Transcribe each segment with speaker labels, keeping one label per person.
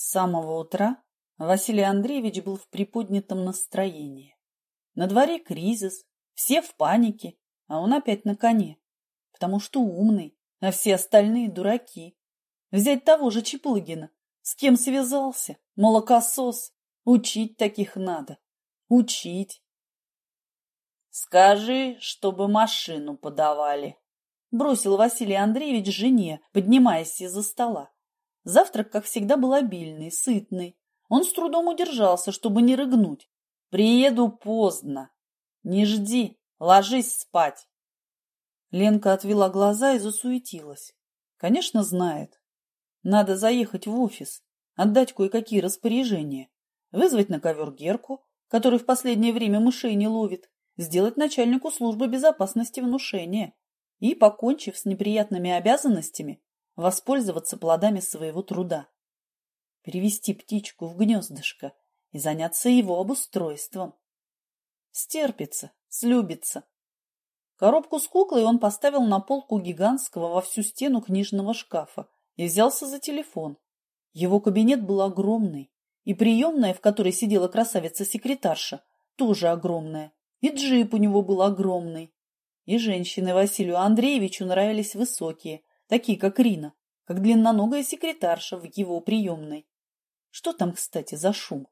Speaker 1: С самого утра Василий Андреевич был в приподнятом настроении. На дворе кризис, все в панике, а он опять на коне, потому что умный, а все остальные дураки. Взять того же Чеплыгина, с кем связался, молокосос, учить таких надо, учить. Скажи, чтобы машину подавали, бросил Василий Андреевич жене, поднимаясь из-за стола. Завтрак, как всегда, был обильный, сытный. Он с трудом удержался, чтобы не рыгнуть. «Приеду поздно. Не жди, ложись спать». Ленка отвела глаза и засуетилась. Конечно, знает. Надо заехать в офис, отдать кое-какие распоряжения, вызвать на ковер Герку, который в последнее время мышей не ловит, сделать начальнику службы безопасности внушения и, покончив с неприятными обязанностями, воспользоваться плодами своего труда, перевести птичку в гнездышко и заняться его обустройством. Стерпится, слюбится. Коробку с куклой он поставил на полку гигантского во всю стену книжного шкафа и взялся за телефон. Его кабинет был огромный, и приемная, в которой сидела красавица-секретарша, тоже огромная, и джип у него был огромный. И женщины Василию Андреевичу нравились высокие, такие как Рина, как длинноногая секретарша в его приемной. Что там, кстати, за шум?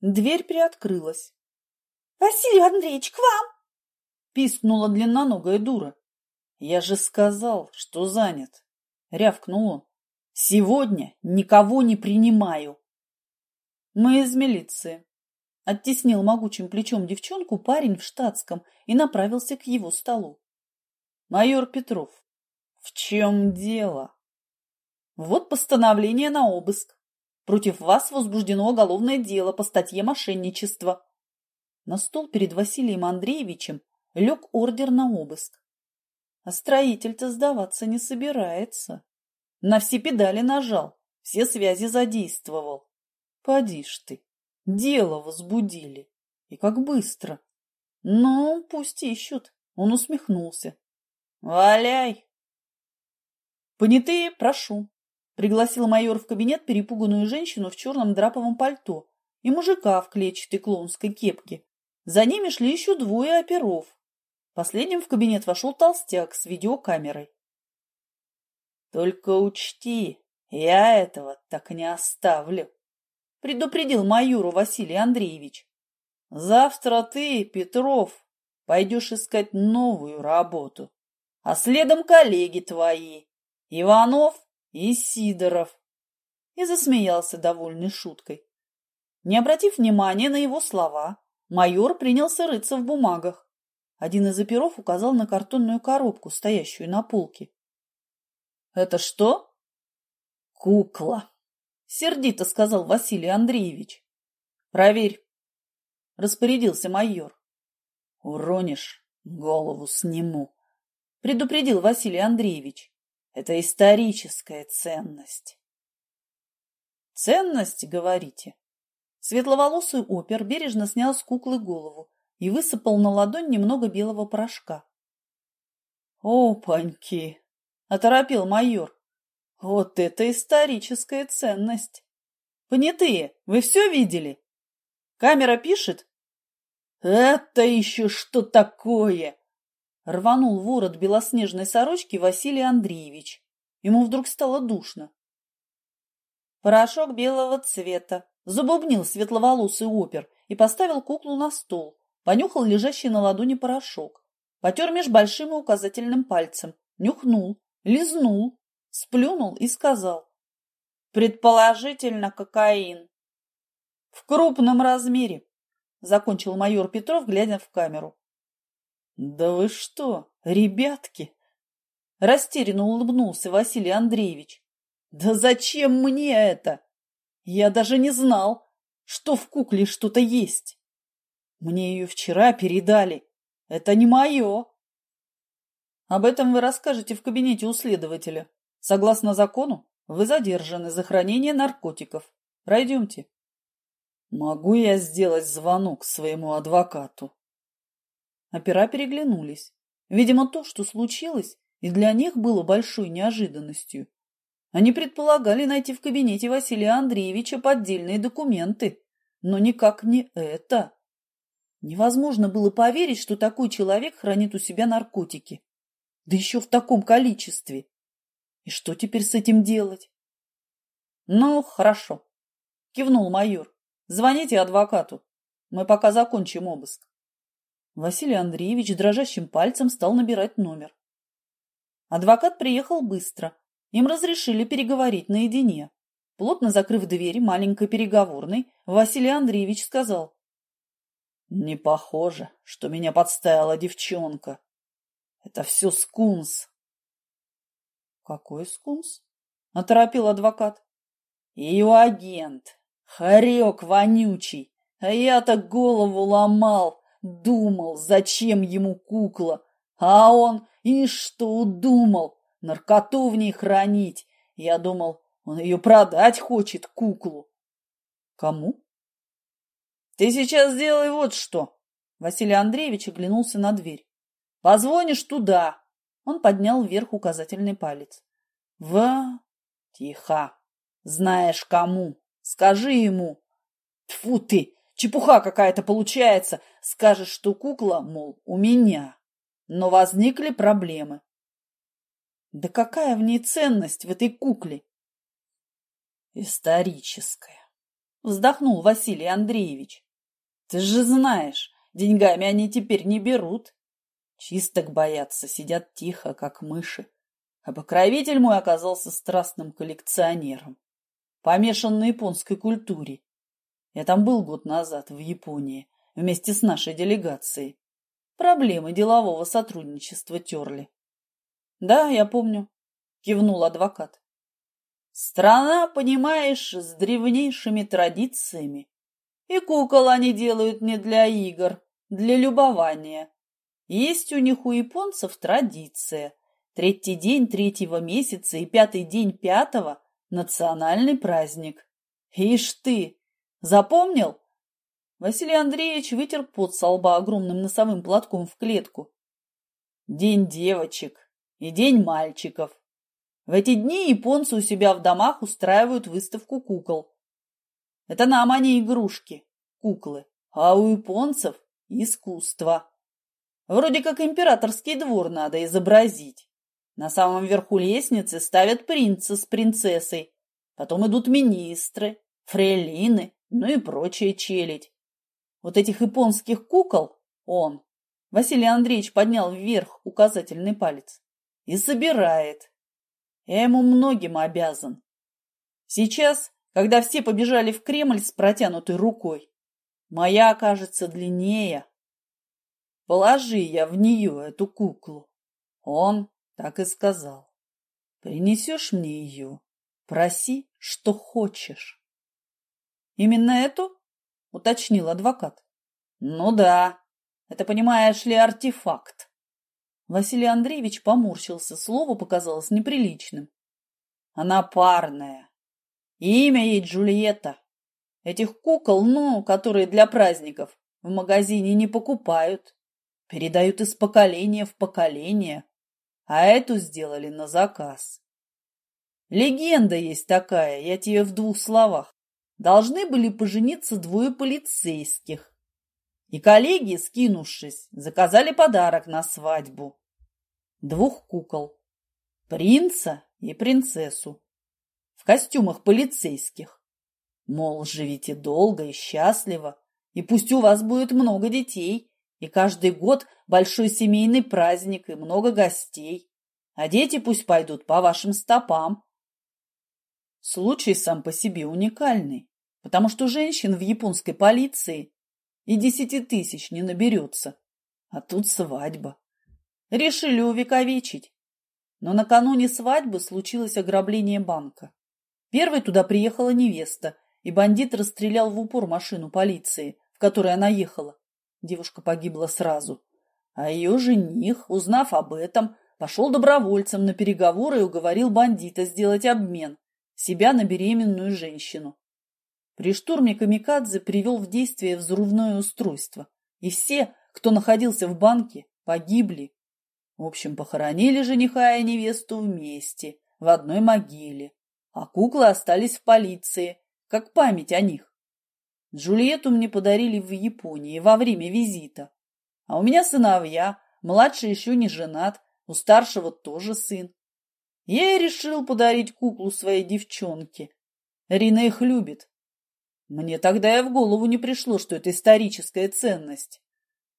Speaker 1: Дверь приоткрылась. — Василий Андреевич, к вам! — пискнула длинноногая дура. — Я же сказал, что занят, — рявкнул он. — Сегодня никого не принимаю. — Мы из милиции. Оттеснил могучим плечом девчонку парень в штатском и направился к его столу. — Майор Петров, в чем дело? Вот постановление на обыск. Против вас возбуждено уголовное дело по статье мошенничества. На стол перед Василием Андреевичем лег ордер на обыск. А строитель-то сдаваться не собирается. На все педали нажал, все связи задействовал. Поди ж ты, дело возбудили. И как быстро. Ну, пусть ищут. Он усмехнулся. Валяй, «Понятые, прошу», — пригласил майор в кабинет перепуганную женщину в черном драповом пальто и мужика в клетчатой клоунской кепке. За ними шли еще двое оперов. Последним в кабинет вошел толстяк с видеокамерой. «Только учти, я этого так не оставлю», — предупредил майору Василий Андреевич. «Завтра ты, Петров, пойдешь искать новую работу, а следом коллеги твои, Иванов и Сидоров. И засмеялся довольной шуткой. Не обратив внимания на его слова, майор принялся рыться в бумагах. Один из оперов указал на картонную коробку, стоящую на полке. «Это что?» «Кукла», — сердито сказал Василий Андреевич. «Проверь», — распорядился майор. «Уронишь, голову сниму», — предупредил Василий Андреевич. Это историческая ценность. Ценность, говорите? Светловолосый опер бережно снял с куклы голову и высыпал на ладонь немного белого порошка. «Опаньки!» — оторопел майор. «Вот это историческая ценность! Понятые, вы все видели? Камера пишет?» «Это еще что такое?» Рванул ворот белоснежной сорочки Василий Андреевич. Ему вдруг стало душно. Порошок белого цвета. Забубнил светловолосый опер и поставил куклу на стол. Понюхал лежащий на ладони порошок. Потер меж большим и указательным пальцем. Нюхнул, лизнул, сплюнул и сказал. Предположительно, кокаин. В крупном размере, закончил майор Петров, глядя в камеру. «Да вы что, ребятки!» Растерянно улыбнулся Василий Андреевич. «Да зачем мне это? Я даже не знал, что в кукле что-то есть. Мне ее вчера передали. Это не мое!» «Об этом вы расскажете в кабинете у следователя. Согласно закону, вы задержаны за хранение наркотиков. Пройдемте». «Могу я сделать звонок своему адвокату?» Опера переглянулись. Видимо, то, что случилось, и для них было большой неожиданностью. Они предполагали найти в кабинете Василия Андреевича поддельные документы, но никак не это. Невозможно было поверить, что такой человек хранит у себя наркотики. Да еще в таком количестве. И что теперь с этим делать? Ну, хорошо, кивнул майор. Звоните адвокату. Мы пока закончим обыск. Василий Андреевич дрожащим пальцем стал набирать номер. Адвокат приехал быстро. Им разрешили переговорить наедине. Плотно закрыв дверь маленькой переговорной, Василий Андреевич сказал. «Не похоже, что меня подставила девчонка. Это все скунс». «Какой скунс?» — оторопил адвокат. «Ее агент. Хорек вонючий. А я-то голову ломал, думал, зачем ему кукла. А он и что удумал? Наркоту в ней хранить. Я думал, он ее продать хочет, куклу. Кому? Ты сейчас сделай вот что. Василий Андреевич оглянулся на дверь. Позвонишь туда. Он поднял вверх указательный палец. В... Тихо. Знаешь кому. Скажи ему. Тьфу ты, чепуха какая-то получается. Скажешь, что кукла, мол, у меня. Но возникли проблемы. Да какая в ней ценность в этой кукле? Историческая. Вздохнул Василий Андреевич. Ты же знаешь, деньгами они теперь не берут. Чисток боятся, сидят тихо, как мыши. А покровитель мой оказался страстным коллекционером, помешан на японской культуре. Я там был год назад, в Японии, вместе с нашей делегацией. Проблемы делового сотрудничества терли. Да, я помню, кивнул адвокат. Страна, понимаешь, с древнейшими традициями. И кукол они делают не для игр, для любования. Есть у них у японцев традиция. Третий день третьего месяца и пятый день пятого – национальный праздник. Ишь ты! Запомнил? Василий Андреевич вытер пот со лба огромным носовым платком в клетку. День девочек и день мальчиков. В эти дни японцы у себя в домах устраивают выставку кукол. Это нам они игрушки, куклы, а у японцев искусство. Вроде как императорский двор надо изобразить. На самом верху лестницы ставят принца с принцессой, потом идут министры, фрейлины, ну и прочая челядь. Вот этих японских кукол он, Василий Андреевич поднял вверх указательный палец, и собирает. Я ему многим обязан. Сейчас, когда все побежали в Кремль с протянутой рукой, моя окажется длиннее. Положи я в нее эту куклу. Он так и сказал. Принесешь мне ее, проси, что хочешь. Именно эту? Уточнил адвокат. Ну да, это, понимаешь ли, артефакт. Василий Андреевич поморщился, слово показалось неприличным. Она парная. Имя ей Джульетта. Этих кукол, ну, которые для праздников, в магазине не покупают. Передают из поколения в поколение. А эту сделали на заказ. Легенда есть такая, я тебе в двух словах. Должны были пожениться двое полицейских. И коллеги, скинувшись, заказали подарок на свадьбу двух кукол, принца и принцессу, в костюмах полицейских. Мол, живите долго и счастливо, и пусть у вас будет много детей, и каждый год большой семейный праздник и много гостей, а дети пусть пойдут по вашим стопам. Случай сам по себе уникальный, потому что женщин в японской полиции и десяти тысяч не наберется, а тут свадьба. Решили увековечить. Но накануне свадьбы случилось ограбление банка. Первой туда приехала невеста, и бандит расстрелял в упор машину полиции, в которой она ехала. Девушка погибла сразу. А ее жених, узнав об этом, пошел добровольцем на переговоры и уговорил бандита сделать обмен себя на беременную женщину. При штурме Камикадзе привел в действие взрывное устройство, и все, кто находился в банке, погибли в общем, похоронили жениха и невесту вместе, в одной могиле. а куклы остались в полиции, как память о них. Джульетту мне подарили в Японии во время визита. А у меня сыновья, младший еще не женат, у старшего тоже сын. Я и решил подарить куклу своей девчонке. Рина их любит. Мне тогда и в голову не пришло, что это историческая ценность.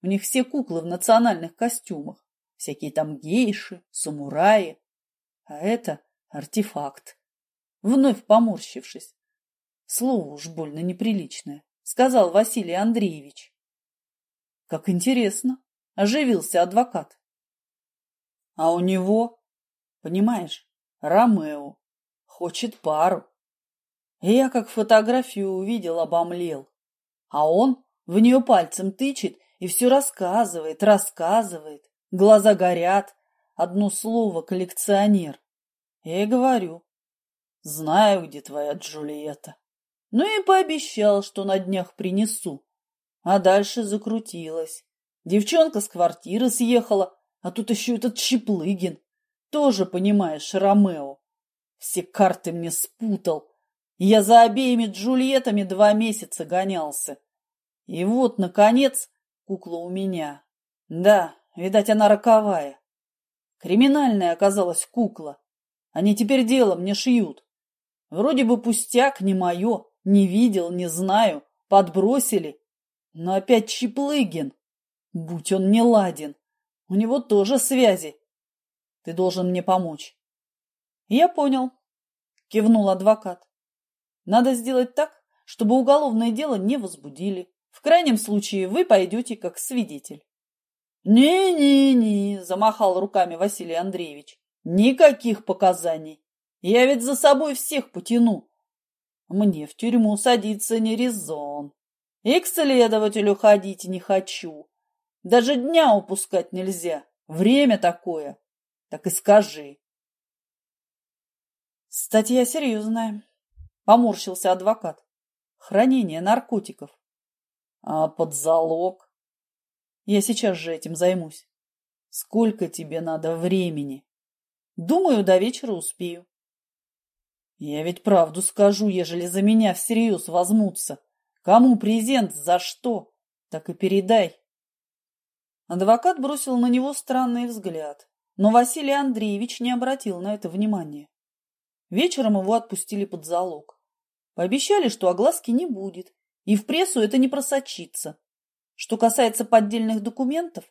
Speaker 1: У них все куклы в национальных костюмах. Всякие там гейши, самураи. А это артефакт. Вновь поморщившись. Слово уж больно неприличное, сказал Василий Андреевич. Как интересно, оживился адвокат. А у него, понимаешь, Ромео хочет пару. Я как фотографию увидел, обомлел. А он в нее пальцем тычет и все рассказывает, рассказывает. Глаза горят. Одно слово коллекционер. Я и говорю. Знаю, где твоя Джульетта. Ну и пообещал, что на днях принесу. А дальше закрутилась. Девчонка с квартиры съехала, а тут еще этот Щеплыгин. Тоже, понимаешь, Ромео. Все карты мне спутал. Я за обеими Джульеттами два месяца гонялся. И вот, наконец, кукла у меня. Да, видать, она роковая. Криминальная оказалась кукла. Они теперь дело мне шьют. Вроде бы пустяк, не мое, не видел, не знаю, подбросили. Но опять Чиплыгин. Будь он не ладен. У него тоже связи. Ты должен мне помочь. Я понял, кивнул адвокат. Надо сделать так, чтобы уголовное дело не возбудили. В крайнем случае вы пойдете как свидетель. «Не-не-не», – замахал руками Василий Андреевич. «Никаких показаний. Я ведь за собой всех потяну. Мне в тюрьму садиться не резон. И к следователю ходить не хочу. Даже дня упускать нельзя. Время такое. Так и скажи». Статья серьезная. Поморщился адвокат. Хранение наркотиков. А под залог? Я сейчас же этим займусь. Сколько тебе надо времени? Думаю, до вечера успею. Я ведь правду скажу, ежели за меня всерьез возьмутся. Кому презент, за что? Так и передай. Адвокат бросил на него странный взгляд, но Василий Андреевич не обратил на это внимания. Вечером его отпустили под залог. Пообещали, что огласки не будет, и в прессу это не просочится. Что касается поддельных документов,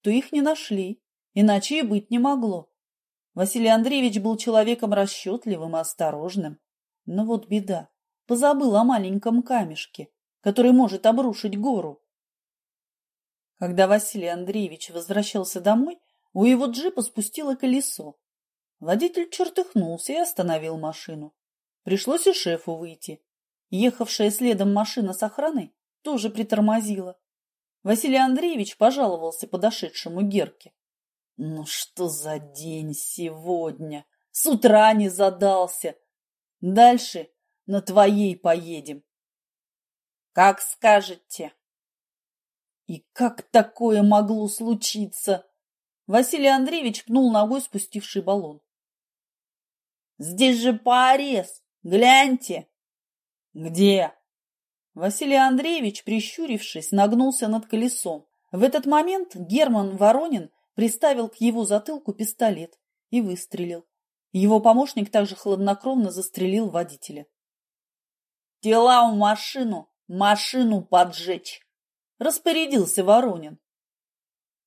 Speaker 1: то их не нашли, иначе и быть не могло. Василий Андреевич был человеком расчетливым и осторожным. Но вот беда, позабыл о маленьком камешке, который может обрушить гору. Когда Василий Андреевич возвращался домой, у его джипа спустило колесо. Водитель чертыхнулся и остановил машину. Пришлось и шефу выйти. Ехавшая следом машина с охраной тоже притормозила. Василий Андреевич пожаловался подошедшему Герке. «Ну что за день сегодня? С утра не задался. Дальше на твоей поедем». «Как скажете». И как такое могло случиться? Василий Андреевич пнул ногой спустивший баллон. Здесь же порез! Гляньте!» «Где?» Василий Андреевич, прищурившись, нагнулся над колесом. В этот момент Герман Воронин приставил к его затылку пистолет и выстрелил. Его помощник также хладнокровно застрелил водителя. «Тела в машину! Машину поджечь!» – распорядился Воронин.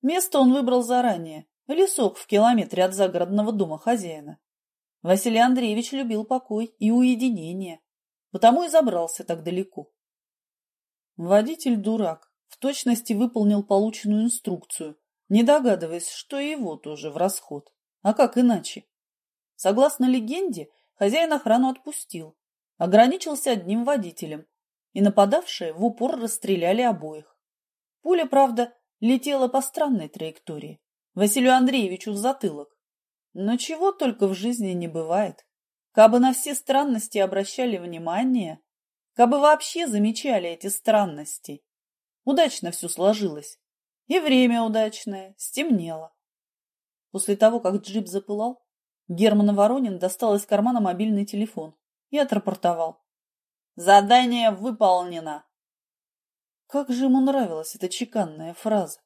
Speaker 1: Место он выбрал заранее – лесок в километре от загородного дома хозяина. Василий Андреевич любил покой и уединение, потому и забрался так далеко. Водитель дурак, в точности выполнил полученную инструкцию, не догадываясь, что его тоже в расход. А как иначе? Согласно легенде, хозяин охрану отпустил, ограничился одним водителем, и нападавшие в упор расстреляли обоих. Пуля, правда, летела по странной траектории, Василию Андреевичу в затылок, но чего только в жизни не бывает. Кабы на все странности обращали внимание, кабы вообще замечали эти странности. Удачно все сложилось. И время удачное, стемнело. После того, как джип запылал, Герман Воронин достал из кармана мобильный телефон и отрапортовал. «Задание выполнено!» Как же ему нравилась эта чеканная фраза.